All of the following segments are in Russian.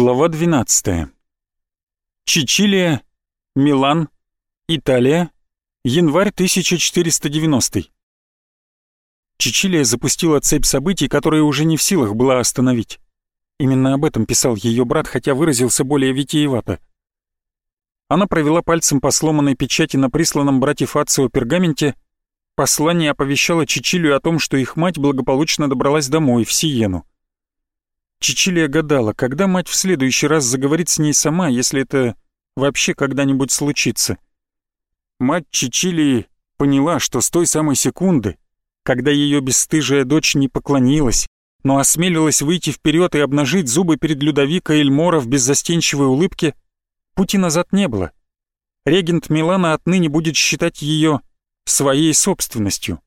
Глава 12. Чичилия, Милан, Италия, январь 1490. Чичилия запустила цепь событий, которые уже не в силах была остановить. Именно об этом писал ее брат, хотя выразился более витиевато. Она провела пальцем по сломанной печати на присланном братьев Ацио пергаменте. Послание оповещало Чичилию о том, что их мать благополучно добралась домой, в Сиену. Чичилия гадала, когда мать в следующий раз заговорит с ней сама, если это вообще когда-нибудь случится. Мать Чичилии поняла, что с той самой секунды, когда ее бесстыжая дочь не поклонилась, но осмелилась выйти вперед и обнажить зубы перед Людовика Эльмора в беззастенчивой улыбке, пути назад не было. Регент Милана отныне будет считать ее своей собственностью.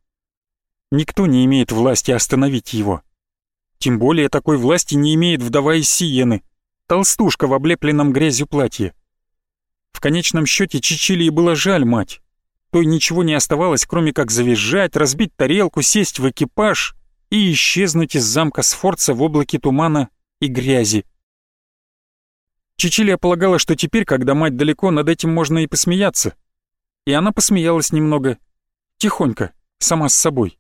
Никто не имеет власти остановить его. Тем более такой власти не имеет вдова из Сиены, толстушка в облепленном грязью платье. В конечном счете Чичилии было жаль мать. Той ничего не оставалось, кроме как завизжать, разбить тарелку, сесть в экипаж и исчезнуть из замка Сфорца в облаке тумана и грязи. Чичилия полагала, что теперь, когда мать далеко, над этим можно и посмеяться. И она посмеялась немного, тихонько, сама с собой.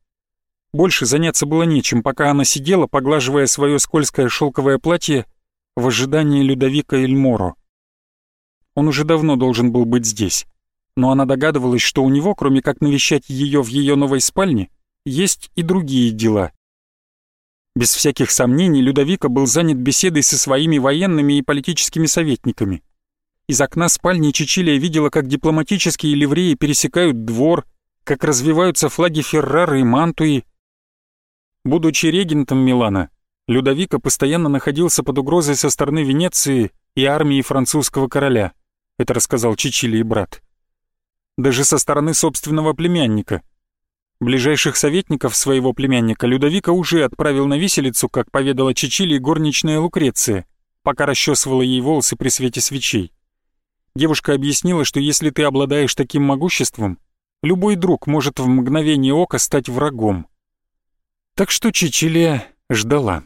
Больше заняться было нечем, пока она сидела, поглаживая свое скользкое шелковое платье в ожидании Людовика Эльморо. Он уже давно должен был быть здесь, но она догадывалась, что у него, кроме как навещать ее в ее новой спальне, есть и другие дела. Без всяких сомнений Людовика был занят беседой со своими военными и политическими советниками. Из окна спальни Чичилия видела, как дипломатические ливреи пересекают двор, как развиваются флаги Феррары и Мантуи, Будучи регентом Милана, Людовика постоянно находился под угрозой со стороны Венеции и армии французского короля, это рассказал Чичили и брат. Даже со стороны собственного племянника. Ближайших советников своего племянника Людовика уже отправил на виселицу, как поведала Чичили горничная Лукреция, пока расчесывала ей волосы при свете свечей. Девушка объяснила, что если ты обладаешь таким могуществом, любой друг может в мгновение ока стать врагом. Так что Чичилия ждала.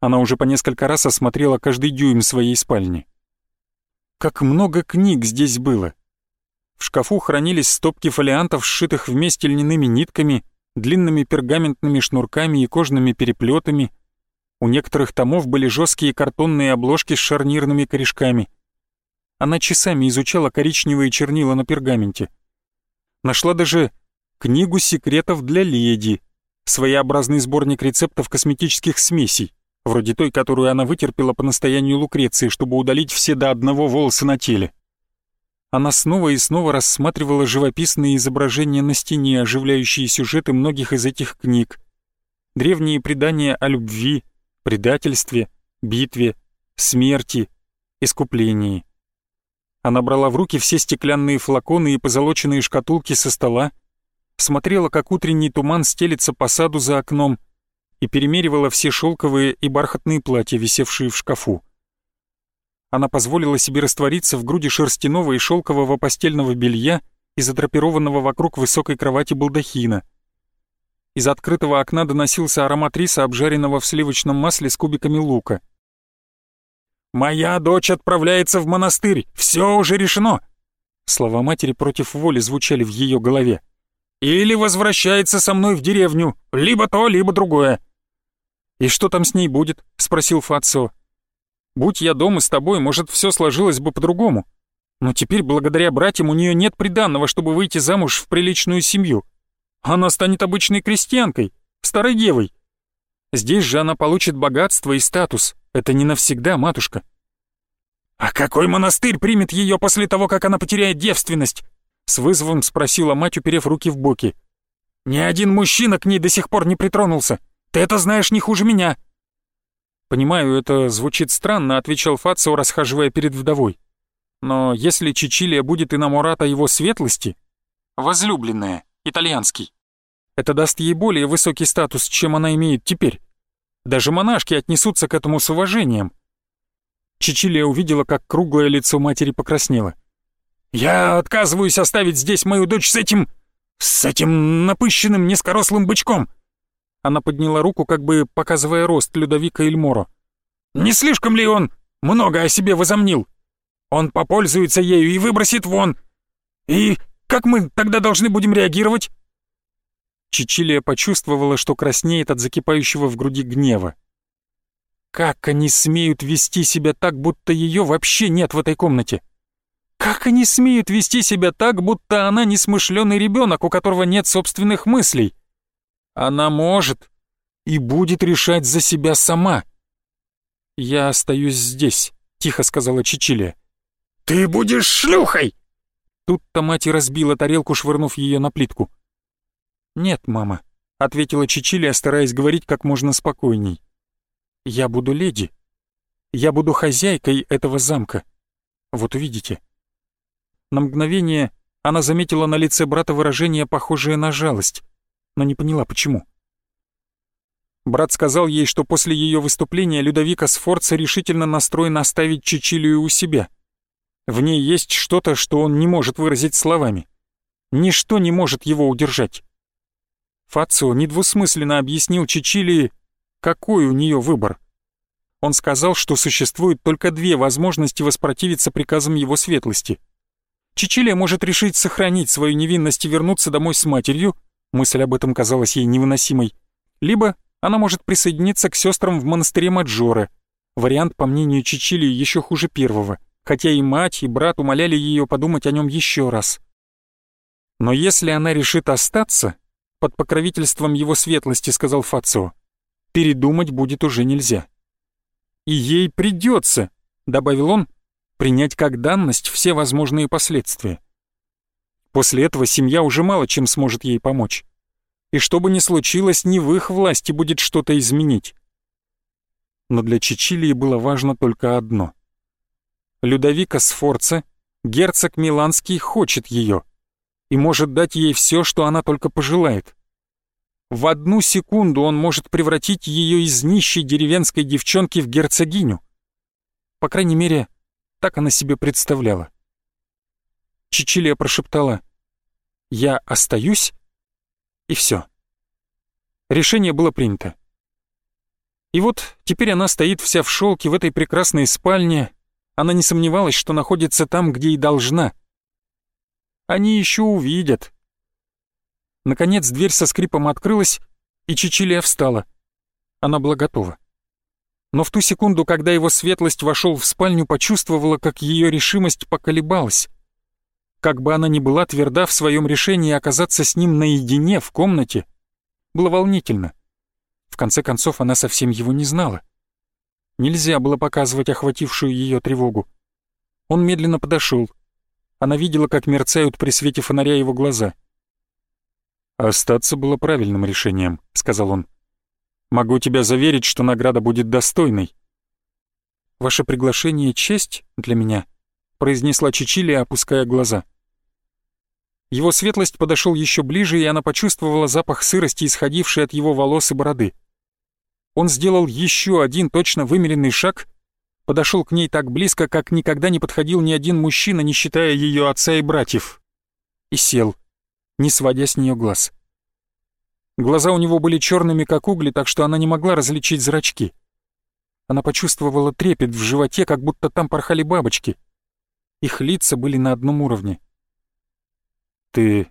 Она уже по несколько раз осмотрела каждый дюйм своей спальни. Как много книг здесь было. В шкафу хранились стопки фолиантов, сшитых вместе льняными нитками, длинными пергаментными шнурками и кожными переплетами. У некоторых томов были жесткие картонные обложки с шарнирными корешками. Она часами изучала коричневые чернила на пергаменте. Нашла даже книгу секретов для леди — своеобразный сборник рецептов косметических смесей, вроде той, которую она вытерпела по настоянию Лукреции, чтобы удалить все до одного волоса на теле. Она снова и снова рассматривала живописные изображения на стене, оживляющие сюжеты многих из этих книг. Древние предания о любви, предательстве, битве, смерти, искуплении. Она брала в руки все стеклянные флаконы и позолоченные шкатулки со стола, смотрела, как утренний туман стелится по саду за окном, и перемеривала все шелковые и бархатные платья, висевшие в шкафу. Она позволила себе раствориться в груди шерстяного и шелкового постельного белья и задрапированного вокруг высокой кровати балдахина. Из открытого окна доносился аромат риса, обжаренного в сливочном масле с кубиками лука. «Моя дочь отправляется в монастырь! Все уже решено!» Слова матери против воли звучали в ее голове. Или возвращается со мной в деревню, либо то, либо другое». «И что там с ней будет?» — спросил Фацио. «Будь я дома с тобой, может, все сложилось бы по-другому. Но теперь, благодаря братьям, у нее нет приданного, чтобы выйти замуж в приличную семью. Она станет обычной крестьянкой, старой девой. Здесь же она получит богатство и статус. Это не навсегда, матушка». «А какой монастырь примет ее после того, как она потеряет девственность?» С вызовом спросила мать, уперев руки в боки. «Ни один мужчина к ней до сих пор не притронулся. Ты это знаешь не хуже меня». «Понимаю, это звучит странно», — отвечал Фацио, расхаживая перед вдовой. «Но если Чичилия будет иномората его светлости...» «Возлюбленная, итальянский». «Это даст ей более высокий статус, чем она имеет теперь. Даже монашки отнесутся к этому с уважением». Чичилия увидела, как круглое лицо матери покраснело. Я отказываюсь оставить здесь мою дочь с этим... с этим напыщенным низкорослым бычком!» Она подняла руку, как бы показывая рост Людовика Эльморо. «Не слишком ли он много о себе возомнил. Он попользуется ею и выбросит вон. И как мы тогда должны будем реагировать?» Чичилия почувствовала, что краснеет от закипающего в груди гнева. Как они смеют вести себя так, будто ее вообще нет в этой комнате? Как они смеют вести себя так, будто она несмышленый ребенок, у которого нет собственных мыслей? Она может и будет решать за себя сама. «Я остаюсь здесь», — тихо сказала Чичилия. «Ты будешь шлюхой!» Тут-то мать и разбила тарелку, швырнув ее на плитку. «Нет, мама», — ответила Чичилия, стараясь говорить как можно спокойней. «Я буду леди. Я буду хозяйкой этого замка. Вот увидите». На мгновение она заметила на лице брата выражение, похожее на жалость, но не поняла, почему. Брат сказал ей, что после ее выступления Людовика Сфорца решительно настроен оставить Чичилию у себя. В ней есть что-то, что он не может выразить словами. Ничто не может его удержать. Фацио недвусмысленно объяснил Чичилии, какой у нее выбор. Он сказал, что существует только две возможности воспротивиться приказам его светлости. Чичилия может решить сохранить свою невинность и вернуться домой с матерью, мысль об этом казалась ей невыносимой, либо она может присоединиться к сестрам в монастыре Маджоре. Вариант, по мнению Чичилии, еще хуже первого, хотя и мать, и брат умоляли ее подумать о нем еще раз. Но если она решит остаться, под покровительством его светлости, сказал Фацио, передумать будет уже нельзя. И ей придется, добавил он, принять как данность все возможные последствия. После этого семья уже мало чем сможет ей помочь и что бы ни случилось, не в их власти будет что-то изменить. Но для Чичилии было важно только одно. Людовика Сфорце, герцог Миланский, хочет ее и может дать ей все, что она только пожелает. В одну секунду он может превратить ее из нищей деревенской девчонки в герцогиню. По крайней мере, так она себе представляла. Чичилия прошептала «Я остаюсь?» И все. Решение было принято. И вот теперь она стоит вся в шелке в этой прекрасной спальне. Она не сомневалась, что находится там, где и должна. Они еще увидят. Наконец дверь со скрипом открылась, и Чичилия встала. Она была готова. Но в ту секунду, когда его светлость вошел в спальню, почувствовала, как ее решимость поколебалась. Как бы она ни была тверда в своем решении оказаться с ним наедине в комнате, было волнительно. В конце концов, она совсем его не знала. Нельзя было показывать охватившую ее тревогу. Он медленно подошел. Она видела, как мерцают при свете фонаря его глаза. «Остаться было правильным решением», — сказал он. «Могу тебя заверить, что награда будет достойной». «Ваше приглашение — честь для меня», — произнесла Чичилия, опуская глаза. Его светлость подошел еще ближе, и она почувствовала запах сырости, исходивший от его волос и бороды. Он сделал еще один точно вымеренный шаг, подошел к ней так близко, как никогда не подходил ни один мужчина, не считая ее отца и братьев, и сел, не сводя с нее глаз. Глаза у него были черными, как угли, так что она не могла различить зрачки. Она почувствовала трепет в животе, как будто там порхали бабочки. Их лица были на одном уровне. «Ты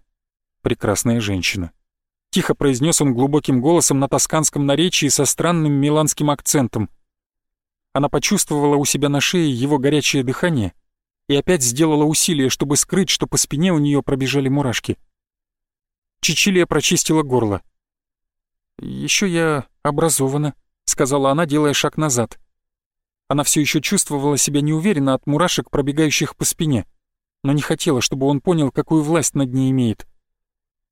прекрасная женщина», — тихо произнес он глубоким голосом на тосканском наречии со странным миланским акцентом. Она почувствовала у себя на шее его горячее дыхание и опять сделала усилие, чтобы скрыть, что по спине у нее пробежали мурашки. Чичилия прочистила горло. «Еще я образована», — сказала она, делая шаг назад. Она все еще чувствовала себя неуверенно от мурашек, пробегающих по спине но не хотела, чтобы он понял, какую власть над ней имеет.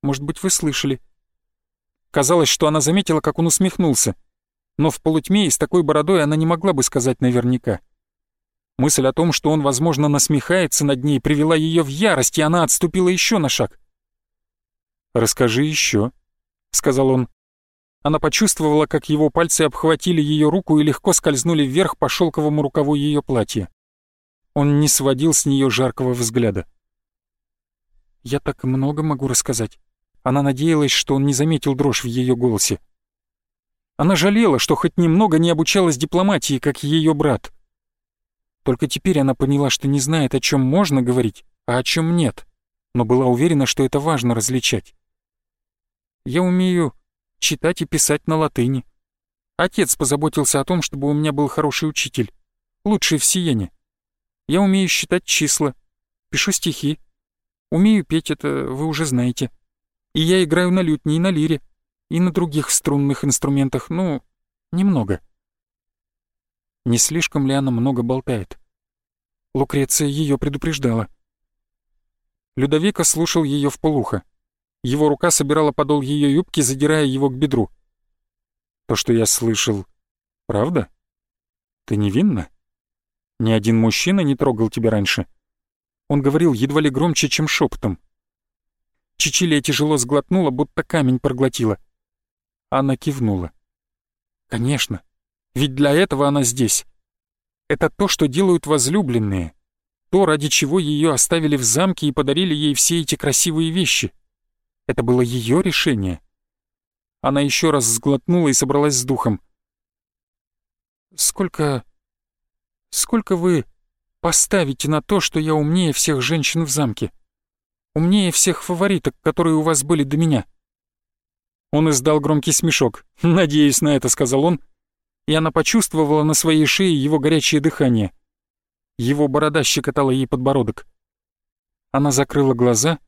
Может быть, вы слышали. Казалось, что она заметила, как он усмехнулся, но в полутьме и с такой бородой она не могла бы сказать наверняка. Мысль о том, что он, возможно, насмехается над ней, привела ее в ярость, и она отступила еще на шаг. «Расскажи еще», — сказал он. Она почувствовала, как его пальцы обхватили ее руку и легко скользнули вверх по шелковому рукаву ее платья. Он не сводил с нее жаркого взгляда. «Я так много могу рассказать». Она надеялась, что он не заметил дрожь в ее голосе. Она жалела, что хоть немного не обучалась дипломатии, как ее брат. Только теперь она поняла, что не знает, о чем можно говорить, а о чем нет, но была уверена, что это важно различать. «Я умею читать и писать на латыни. Отец позаботился о том, чтобы у меня был хороший учитель, лучший в Сиене. Я умею считать числа, пишу стихи. Умею петь, это вы уже знаете. И я играю на лютне и на лире, и на других струнных инструментах, ну, немного». Не слишком ли она много болтает? Лукреция ее предупреждала. Людовика слушал ее в полухо. Его рука собирала подол ее юбки, задирая его к бедру. «То, что я слышал, правда? Ты невинна? Ни один мужчина не трогал тебя раньше?» Он говорил едва ли громче, чем шепотом. Чичилия тяжело сглотнула, будто камень проглотила. Она кивнула. «Конечно, ведь для этого она здесь. Это то, что делают возлюбленные. То, ради чего ее оставили в замке и подарили ей все эти красивые вещи. Это было ее решение. Она еще раз сглотнула и собралась с духом. «Сколько... сколько вы поставите на то, что я умнее всех женщин в замке? Умнее всех фавориток, которые у вас были до меня?» Он издал громкий смешок. «Надеюсь на это», — сказал он, и она почувствовала на своей шее его горячее дыхание. Его борода щекотала ей подбородок. Она закрыла глаза,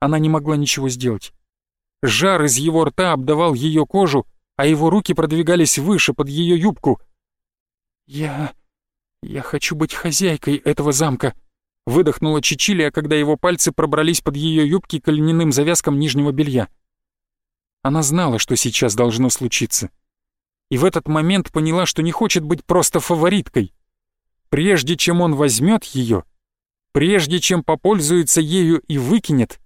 она не могла ничего сделать. Жар из его рта обдавал ее кожу, а его руки продвигались выше под ее юбку. «Я... я хочу быть хозяйкой этого замка», — выдохнула Чичилия, когда его пальцы пробрались под ее юбки к льняным завязкам нижнего белья. Она знала, что сейчас должно случиться и в этот момент поняла, что не хочет быть просто фавориткой. Прежде чем он возьмет ее, прежде чем попользуется ею и выкинет,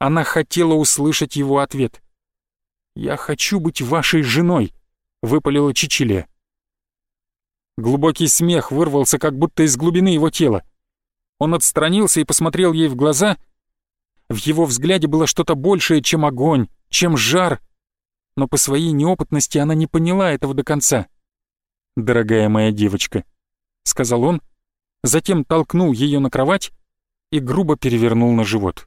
она хотела услышать его ответ. «Я хочу быть вашей женой», — выпалила Чичилия. Глубокий смех вырвался как будто из глубины его тела. Он отстранился и посмотрел ей в глаза. В его взгляде было что-то большее, чем огонь, чем жар, но по своей неопытности она не поняла этого до конца. «Дорогая моя девочка», — сказал он, затем толкнул ее на кровать и грубо перевернул на живот.